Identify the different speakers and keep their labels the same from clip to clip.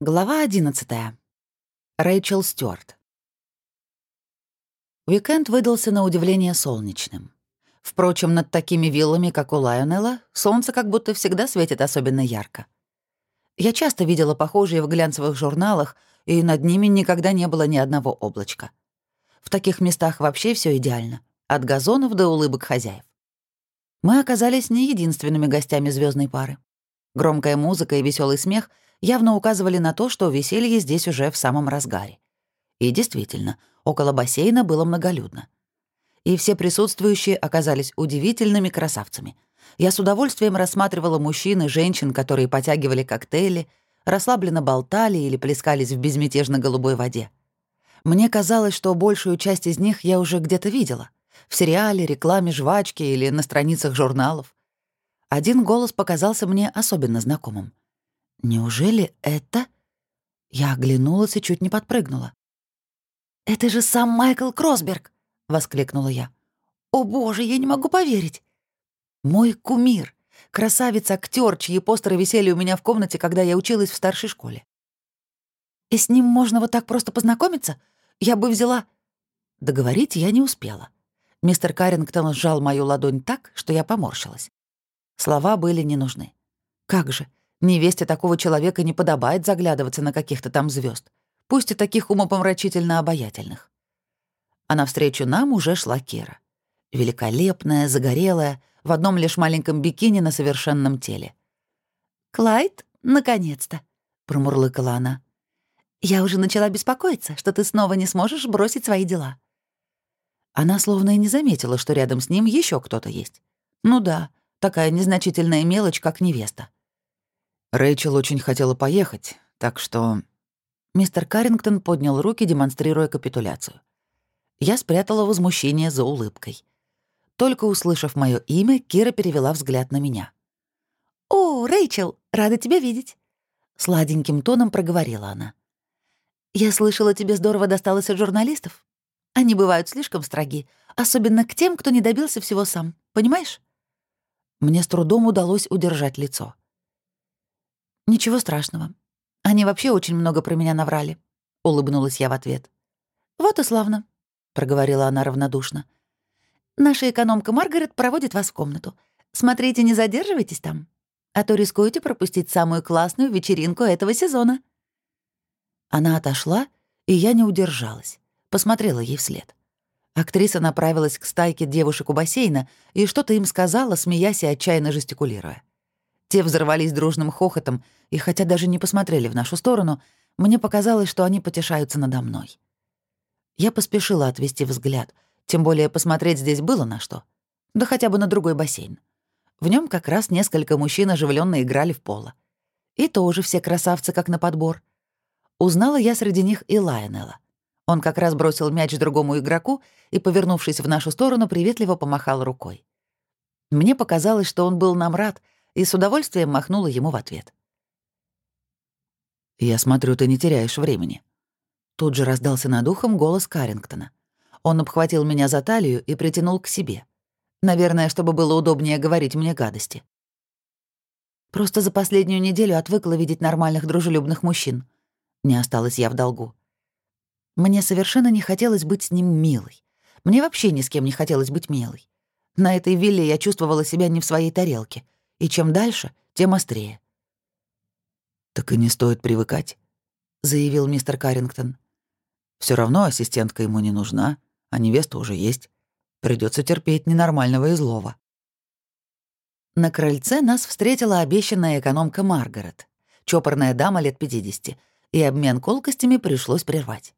Speaker 1: Глава 11. Рэйчел Стюарт. Уикенд выдался на удивление солнечным. Впрочем, над такими виллами, как у Лайонелла, солнце как будто всегда светит особенно ярко. Я часто видела похожие в глянцевых журналах, и над ними никогда не было ни одного облачка. В таких местах вообще все идеально, от газонов до улыбок хозяев. Мы оказались не единственными гостями звездной пары. Громкая музыка и веселый смех — явно указывали на то, что веселье здесь уже в самом разгаре. И действительно, около бассейна было многолюдно. И все присутствующие оказались удивительными красавцами. Я с удовольствием рассматривала мужчин и женщин, которые потягивали коктейли, расслабленно болтали или плескались в безмятежно голубой воде. Мне казалось, что большую часть из них я уже где-то видела. В сериале, рекламе жвачки или на страницах журналов. Один голос показался мне особенно знакомым — Неужели это... Я оглянулась и чуть не подпрыгнула. «Это же сам Майкл Кросберг!» — воскликнула я. «О боже, я не могу поверить!» «Мой кумир! Красавец-актер, чьи постеры висели у меня в комнате, когда я училась в старшей школе. И с ним можно вот так просто познакомиться? Я бы взяла...» Договорить я не успела. Мистер Каррингтон сжал мою ладонь так, что я поморщилась. Слова были не нужны. Как же, Невесте такого человека не подобает заглядываться на каких-то там звезд, пусть и таких умопомрачительно обаятельных. А навстречу нам уже шла Кира. Великолепная, загорелая, в одном лишь маленьком бикини на совершенном теле. «Клайд, наконец-то!» — промурлыкала она. «Я уже начала беспокоиться, что ты снова не сможешь бросить свои дела». Она словно и не заметила, что рядом с ним еще кто-то есть. Ну да, такая незначительная мелочь, как невеста.
Speaker 2: Рэйчел очень хотела поехать, так что...
Speaker 1: Мистер Каррингтон поднял руки, демонстрируя капитуляцию. Я спрятала возмущение за улыбкой. Только услышав мое имя, Кира перевела взгляд на меня. «О, Рэйчел, рада тебя видеть!» Сладеньким тоном проговорила она. «Я слышала, тебе здорово досталось от журналистов. Они бывают слишком строги, особенно к тем, кто не добился всего сам, понимаешь?» Мне с трудом удалось удержать лицо. «Ничего страшного. Они вообще очень много про меня наврали», — улыбнулась я в ответ. «Вот и славно», — проговорила она равнодушно. «Наша экономка Маргарет проводит вас в комнату. Смотрите, не задерживайтесь там, а то рискуете пропустить самую классную вечеринку этого сезона». Она отошла, и я не удержалась, посмотрела ей вслед. Актриса направилась к стайке девушек у бассейна и что-то им сказала, смеясь и отчаянно жестикулируя. Те взорвались дружным хохотом, и хотя даже не посмотрели в нашу сторону, мне показалось, что они потешаются надо мной. Я поспешила отвести взгляд, тем более посмотреть здесь было на что. Да хотя бы на другой бассейн. В нем как раз несколько мужчин оживленно играли в поло. И тоже все красавцы, как на подбор. Узнала я среди них и Лайонелла. Он как раз бросил мяч другому игроку и, повернувшись в нашу сторону, приветливо помахал рукой. Мне показалось, что он был нам рад — и с удовольствием махнула ему в ответ.
Speaker 2: «Я смотрю, ты не теряешь времени».
Speaker 1: Тут же раздался над ухом голос Карингтона. Он обхватил меня за талию и притянул к себе. Наверное, чтобы было удобнее говорить мне гадости. Просто за последнюю неделю отвыкла видеть нормальных дружелюбных мужчин. Не осталась я в долгу. Мне совершенно не хотелось быть с ним милой. Мне вообще ни с кем не хотелось быть милой. На этой вилле я чувствовала себя не в своей тарелке и чем дальше, тем острее.
Speaker 2: «Так и не стоит привыкать», — заявил мистер Каррингтон. Все равно ассистентка ему не нужна, а невеста уже есть. Придется терпеть ненормального и злого».
Speaker 1: На крыльце нас встретила обещанная экономка Маргарет, чопорная дама лет 50, и обмен колкостями пришлось прервать.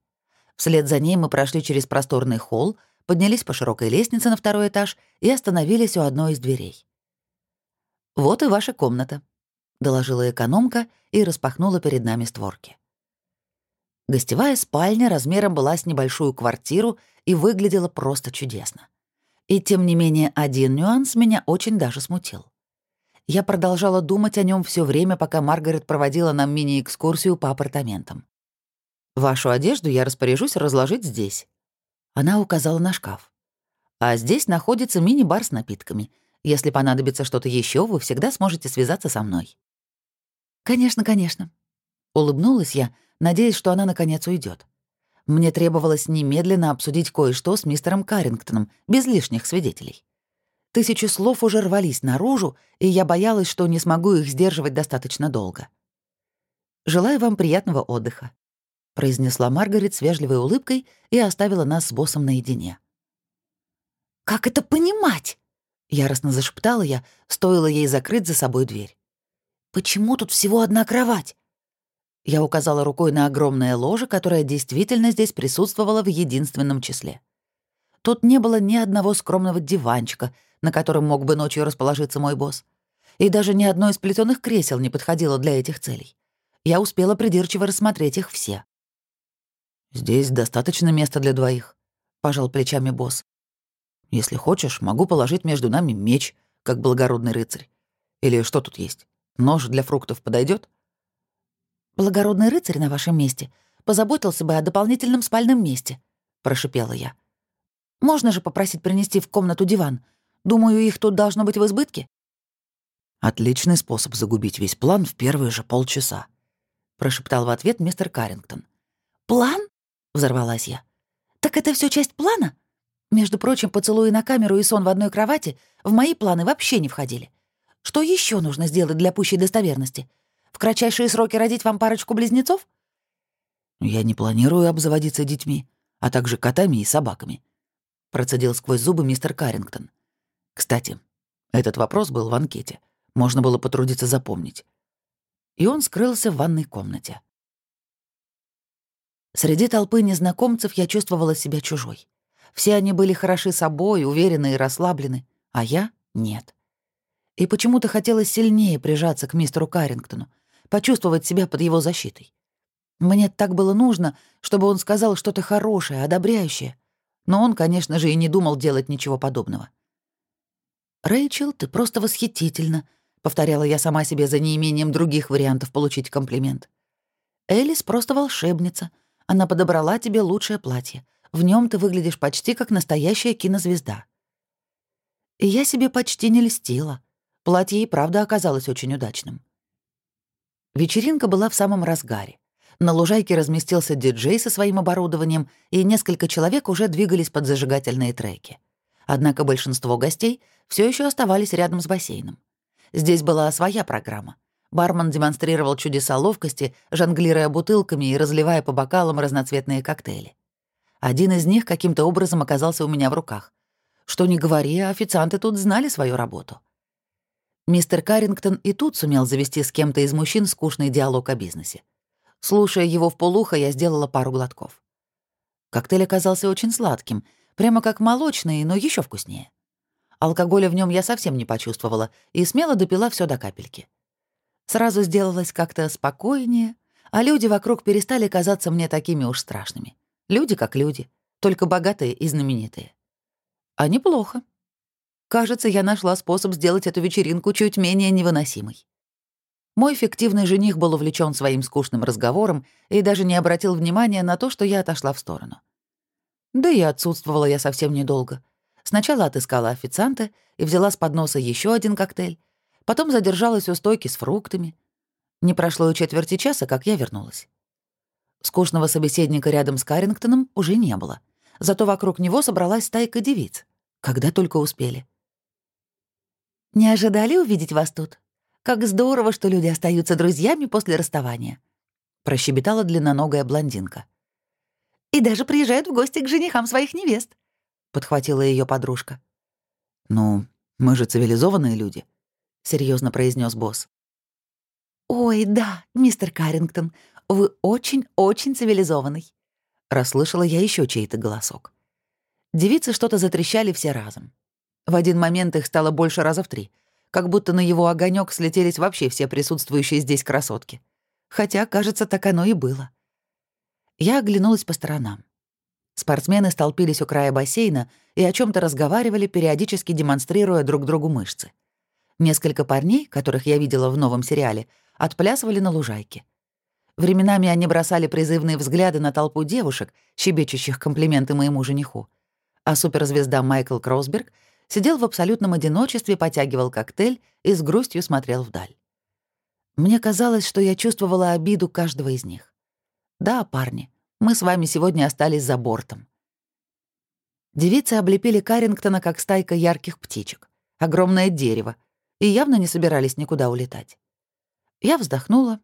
Speaker 1: Вслед за ней мы прошли через просторный холл, поднялись по широкой лестнице на второй этаж и остановились у одной из дверей. «Вот и ваша комната», — доложила экономка и распахнула перед нами створки. Гостевая спальня размером была с небольшую квартиру и выглядела просто чудесно. И тем не менее один нюанс меня очень даже смутил. Я продолжала думать о нем все время, пока Маргарет проводила нам мини-экскурсию по апартаментам. «Вашу одежду я распоряжусь разложить здесь». Она указала на шкаф. «А здесь находится мини-бар с напитками — если понадобится что-то еще, вы всегда сможете связаться со мной». «Конечно, конечно», — Улыбнулась я, надеясь, что она наконец уйдет. Мне требовалось немедленно обсудить кое-что с мистером Каррингтоном, без лишних свидетелей. Тысячи слов уже рвались наружу, и я боялась, что не смогу их сдерживать достаточно долго. «Желаю вам приятного отдыха», — произнесла Маргарет с вежливой улыбкой и оставила нас с боссом наедине. «Как это понимать?» — яростно зашептала я, стоило ей закрыть за собой дверь. «Почему тут всего одна кровать?» Я указала рукой на огромное ложе, которое действительно здесь присутствовало в единственном числе. Тут не было ни одного скромного диванчика, на котором мог бы ночью расположиться мой босс. И даже ни одно из плетёных кресел не подходило для этих целей я успела придирчиво рассмотреть их все. «Здесь достаточно места для двоих», — пожал плечами босс. «Если хочешь, могу положить между нами меч, как благородный рыцарь. Или что тут есть? Нож для фруктов подойдет? «Благородный рыцарь на вашем месте позаботился бы о дополнительном спальном месте», — прошипела я. «Можно же попросить принести в комнату диван. Думаю, их тут должно быть в избытке». Отличный способ загубить весь план в первые же полчаса, — прошептал в ответ мистер Каррингтон. «План?» — взорвалась я. «Так это все часть плана? Между прочим, поцелуи на камеру и сон в одной кровати в мои планы вообще не входили. Что еще нужно сделать для пущей достоверности? В кратчайшие сроки родить вам парочку близнецов?» «Я не планирую обзаводиться детьми, а также котами и собаками», — процедил сквозь зубы мистер Каррингтон. «Кстати, этот вопрос был в анкете. Можно было потрудиться запомнить и он скрылся в ванной комнате. Среди толпы незнакомцев я чувствовала себя чужой. Все они были хороши собой, уверены и расслаблены, а я — нет. И почему-то хотелось сильнее прижаться к мистеру Каррингтону, почувствовать себя под его защитой. Мне так было нужно, чтобы он сказал что-то хорошее, одобряющее. Но он, конечно же, и не думал делать ничего подобного. «Рэйчел, ты просто восхитительна», повторяла я сама себе за неимением других вариантов получить комплимент. Элис просто волшебница. Она подобрала тебе лучшее платье. В нем ты выглядишь почти как настоящая кинозвезда. И я себе почти не льстила. Платье и правда оказалось очень удачным. Вечеринка была в самом разгаре. На лужайке разместился диджей со своим оборудованием, и несколько человек уже двигались под зажигательные треки. Однако большинство гостей все еще оставались рядом с бассейном. Здесь была своя программа. Бармен демонстрировал чудеса ловкости, жонглируя бутылками и разливая по бокалам разноцветные коктейли. Один из них каким-то образом оказался у меня в руках. Что ни говори, официанты тут знали свою работу. Мистер Каррингтон и тут сумел завести с кем-то из мужчин скучный диалог о бизнесе. Слушая его в полухо, я сделала пару глотков. Коктейль оказался очень сладким, прямо как молочный, но еще вкуснее. Алкоголя в нем я совсем не почувствовала и смело допила все до капельки. Сразу сделалось как-то спокойнее, а люди вокруг перестали казаться мне такими уж страшными. Люди как люди, только богатые и знаменитые. А неплохо. Кажется, я нашла способ сделать эту вечеринку чуть менее невыносимой. Мой фиктивный жених был увлечен своим скучным разговором и даже не обратил внимания на то, что я отошла в сторону. Да и отсутствовала я совсем недолго — Сначала отыскала официанта и взяла с подноса еще один коктейль, потом задержалась у стойки с фруктами. Не прошло и четверти часа, как я вернулась. Скучного собеседника рядом с Карингтоном уже не было, зато вокруг него собралась стайка девиц, когда только успели. «Не ожидали увидеть вас тут? Как здорово, что люди остаются друзьями после расставания», — прощебетала длинноногая блондинка. «И даже приезжают в гости к женихам своих невест», подхватила ее подружка. «Ну, мы же цивилизованные люди», — серьезно произнес босс. «Ой, да, мистер Каррингтон, вы очень-очень цивилизованный», — расслышала я еще чей-то голосок. Девицы что-то затрещали все разом. В один момент их стало больше раза в три, как будто на его огонек слетелись вообще все присутствующие здесь красотки. Хотя, кажется, так оно и было. Я оглянулась по сторонам. Спортсмены столпились у края бассейна и о чем то разговаривали, периодически демонстрируя друг другу мышцы. Несколько парней, которых я видела в новом сериале, отплясывали на лужайке. Временами они бросали призывные взгляды на толпу девушек, щебечущих комплименты моему жениху. А суперзвезда Майкл Кросберг сидел в абсолютном одиночестве, потягивал коктейль и с грустью смотрел вдаль. Мне казалось, что я чувствовала обиду каждого из них. Да, парни, мы с вами сегодня остались за бортом. Девицы облепили Карингтона как стайка ярких птичек. Огромное дерево. И явно не собирались никуда улетать. Я вздохнула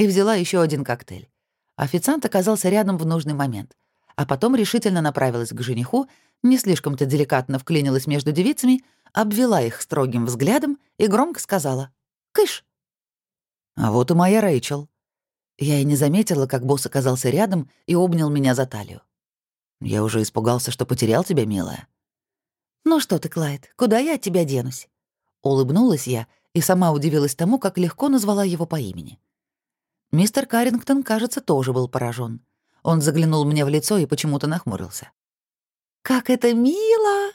Speaker 1: и взяла еще один коктейль. Официант оказался рядом в нужный момент, а потом решительно направилась к жениху, не слишком-то деликатно вклинилась между девицами, обвела их строгим взглядом и громко сказала «Кыш!». А вот и моя Рэйчел. Я и не заметила, как босс оказался рядом и обнял меня за талию. Я уже испугался, что потерял тебя, милая. «Ну что ты, Клайд, куда я от тебя денусь?» Улыбнулась я и сама удивилась тому, как легко назвала его по имени. Мистер Каррингтон, кажется, тоже был поражен. Он заглянул мне в лицо и почему-то нахмурился. «Как это мило!»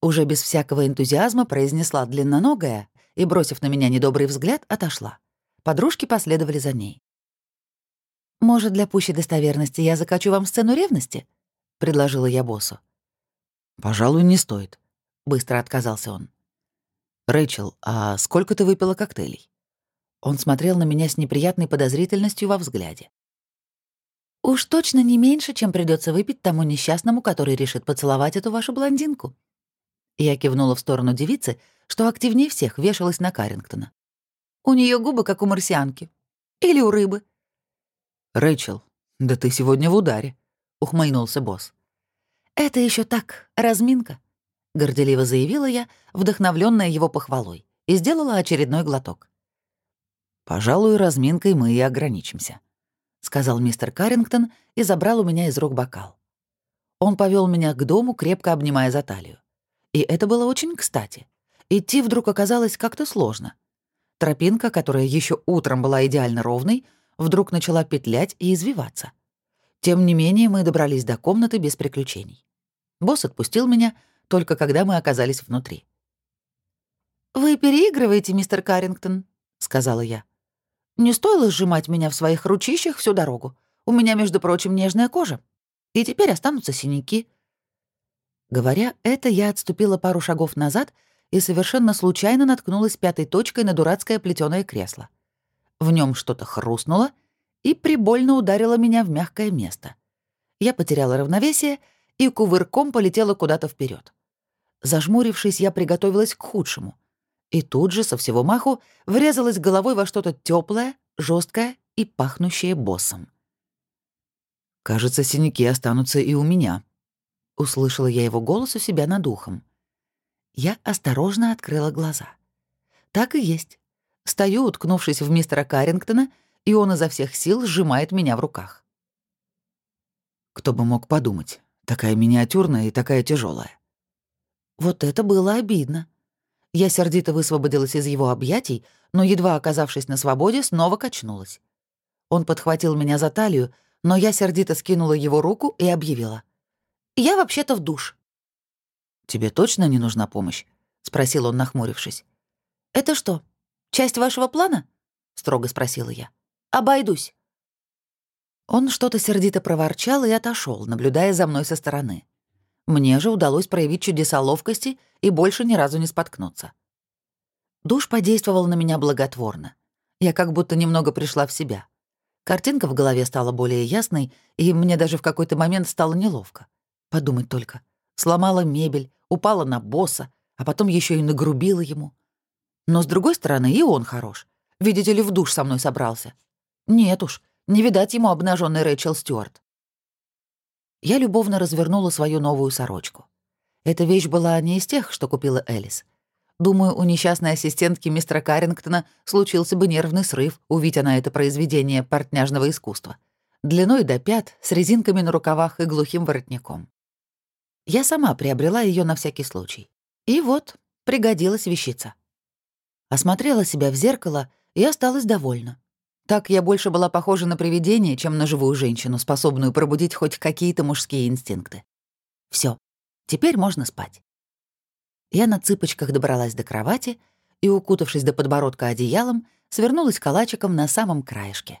Speaker 1: Уже без всякого энтузиазма произнесла длинноногая и, бросив на меня недобрый взгляд, отошла. Подружки последовали за ней. «Может, для пущей достоверности я закачу вам сцену ревности?» — предложила я боссу. «Пожалуй, не стоит», — быстро отказался он. «Рэйчел, а сколько ты выпила коктейлей?» Он смотрел на меня с неприятной подозрительностью во взгляде. «Уж точно не меньше, чем придется выпить тому несчастному, который решит поцеловать эту вашу блондинку». Я кивнула в сторону девицы, что активнее всех вешалась на Карингтона. «У нее губы, как у марсианки. Или у рыбы». «Рэйчел, да ты сегодня в ударе», — ухмыльнулся босс. «Это еще так, разминка», — горделиво заявила я, вдохновленная его похвалой, и сделала очередной глоток.
Speaker 2: «Пожалуй, разминкой мы и ограничимся», — сказал мистер Каррингтон и забрал у меня из рук бокал. Он повел меня к дому, крепко обнимая за талию. И это было очень кстати. Идти вдруг оказалось как-то сложно. Тропинка, которая еще утром была идеально ровной, вдруг начала петлять и извиваться. Тем не менее, мы добрались до комнаты без приключений. Босс отпустил меня, только когда мы оказались внутри.
Speaker 1: «Вы переигрываете, мистер Каррингтон», — сказала я. Не стоило сжимать меня в своих ручищах всю дорогу. У меня, между прочим, нежная кожа. И теперь останутся синяки. Говоря это, я отступила пару шагов назад и совершенно случайно наткнулась пятой точкой на дурацкое плетёное кресло. В нем что-то хрустнуло и прибольно ударило меня в мягкое место. Я потеряла равновесие и кувырком полетела куда-то вперед. Зажмурившись, я приготовилась к худшему — и тут же со всего маху врезалась головой во что-то теплое, жесткое и пахнущее боссом.
Speaker 2: «Кажется, синяки останутся и у меня», — услышала я его голос у себя над ухом.
Speaker 1: Я осторожно открыла глаза. Так и есть. Стою, уткнувшись в мистера Каррингтона, и он изо всех сил сжимает меня в руках.
Speaker 2: Кто бы мог подумать, такая миниатюрная и такая тяжелая.
Speaker 1: Вот это было обидно. Я сердито высвободилась из его объятий, но, едва оказавшись на свободе, снова качнулась. Он подхватил меня за талию, но я сердито скинула его руку и объявила. «Я вообще-то в душ».
Speaker 2: «Тебе точно не нужна помощь?» — спросил он, нахмурившись.
Speaker 1: «Это что, часть вашего плана?» — строго спросила я. «Обойдусь». Он что-то сердито проворчал и отошел, наблюдая за мной со стороны. Мне же удалось проявить чудеса ловкости и больше ни разу не споткнуться. Душ подействовал на меня благотворно. Я как будто немного пришла в себя. Картинка в голове стала более ясной, и мне даже в какой-то момент стало неловко. Подумать только. Сломала мебель, упала на босса, а потом еще и нагрубила ему. Но, с другой стороны, и он хорош. Видите ли, в душ со мной собрался. Нет уж, не видать ему обнаженный Рэйчел Стюарт. Я любовно развернула свою новую сорочку. Эта вещь была не из тех, что купила Элис. Думаю, у несчастной ассистентки мистера Каррингтона случился бы нервный срыв, увидя на это произведение портняжного искусства. Длиной до пят, с резинками на рукавах и глухим воротником. Я сама приобрела ее на всякий случай. И вот, пригодилась вещица. Осмотрела себя в зеркало и осталась довольна. Так я больше была похожа на привидение, чем на живую женщину, способную пробудить хоть какие-то мужские инстинкты. Все, теперь можно спать. Я на цыпочках добралась до кровати и, укутавшись до подбородка одеялом, свернулась калачиком на самом краешке.